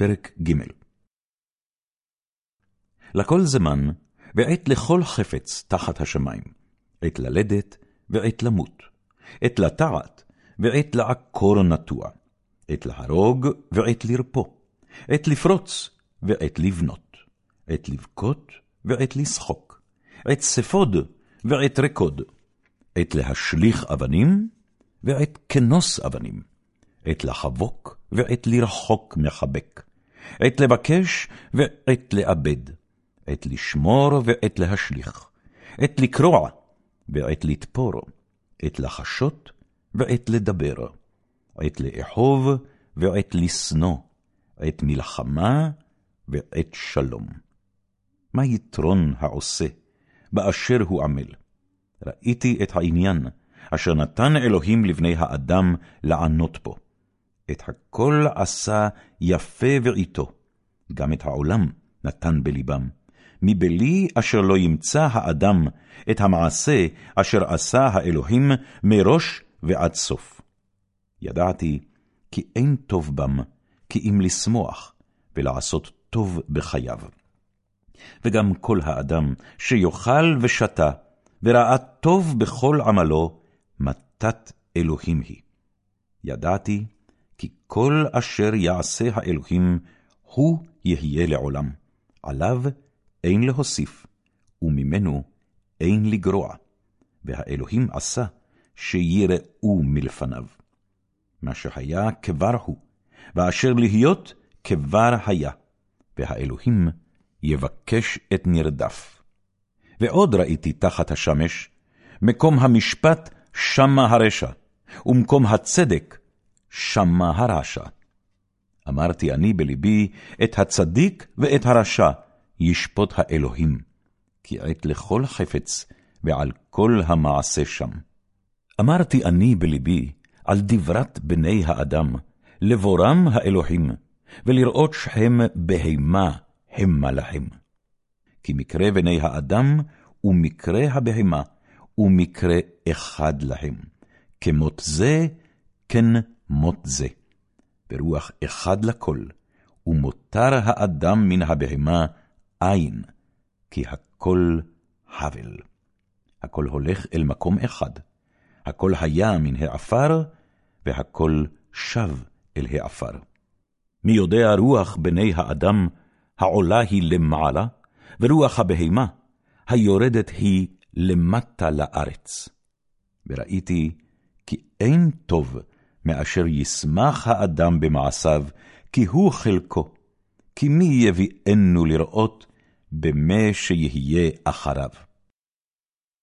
פרק ג' לכל זמן, ועת לכל חפץ תחת השמיים, עת ללדת ועת למות, עת לטעת ועת לעקור נטוע, עת להרוג ועת לרפוא, עת לפרוץ ועת לבנות, עת לבכות ועת לשחוק, עת ספוד ועת רקוד, עת להשליך אבנים ועת כנוס אבנים, עת לחבוק ועת לרחוק מחבק, עת לבקש ועת לאבד, עת לשמור ועת להשליך, עת לקרוע ועת לתפור, עת לחשות ועת לדבר, עת לאחוב ועת לשנוא, עת מלחמה ועת שלום. מה יתרון העושה באשר הוא עמל? ראיתי את העניין אשר נתן אלוהים לבני האדם לענות בו. את הכל עשה יפה ועיתו, גם את העולם נתן בלבם. מבלי אשר לא ימצא האדם את המעשה אשר עשה האלוהים מראש ועד סוף. ידעתי כי אין טוב בם, כי אם לשמוח ולעשות טוב בחייו. וגם כל האדם שיאכל ושתה, וראה טוב בכל עמלו, מתת אלוהים היא. ידעתי כי כל אשר יעשה האלוהים, הוא יהיה לעולם. עליו אין להוסיף, וממנו אין לגרוע. והאלוהים עשה שיראו מלפניו. מה שהיה כבר הוא, ואשר להיות כבר היה, והאלוהים יבקש את נרדף. ועוד ראיתי תחת השמש, מקום המשפט שמה הרשע, ומקום הצדק שמה הרשע. אמרתי אני בלבי, את הצדיק ואת הרשע ישפוט האלוהים, כי עת לכל חפץ ועל כל המעשה שם. אמרתי אני בלבי, על דברת בני האדם, לבורם האלוהים, ולראות שכם בהמה המה להם. כי מקרה בני האדם ומקרה הבהמה, ומקרה אחד להם. כמות זה, כן מות זה. ברוח אחד לכל, ומותר האדם מן הבהמה אין, כי הכל הבל. הכל הולך אל מקום אחד, הכל היה מן העפר, והכל שב אל העפר. מי יודע רוח בני האדם, העולה היא למעלה, ורוח הבהמה, היורדת היא למטה לארץ. וראיתי כי אין טוב מאשר ישמח האדם במעשיו, כי הוא חלקו. כי מי יביאנו לראות במה שיהיה אחריו.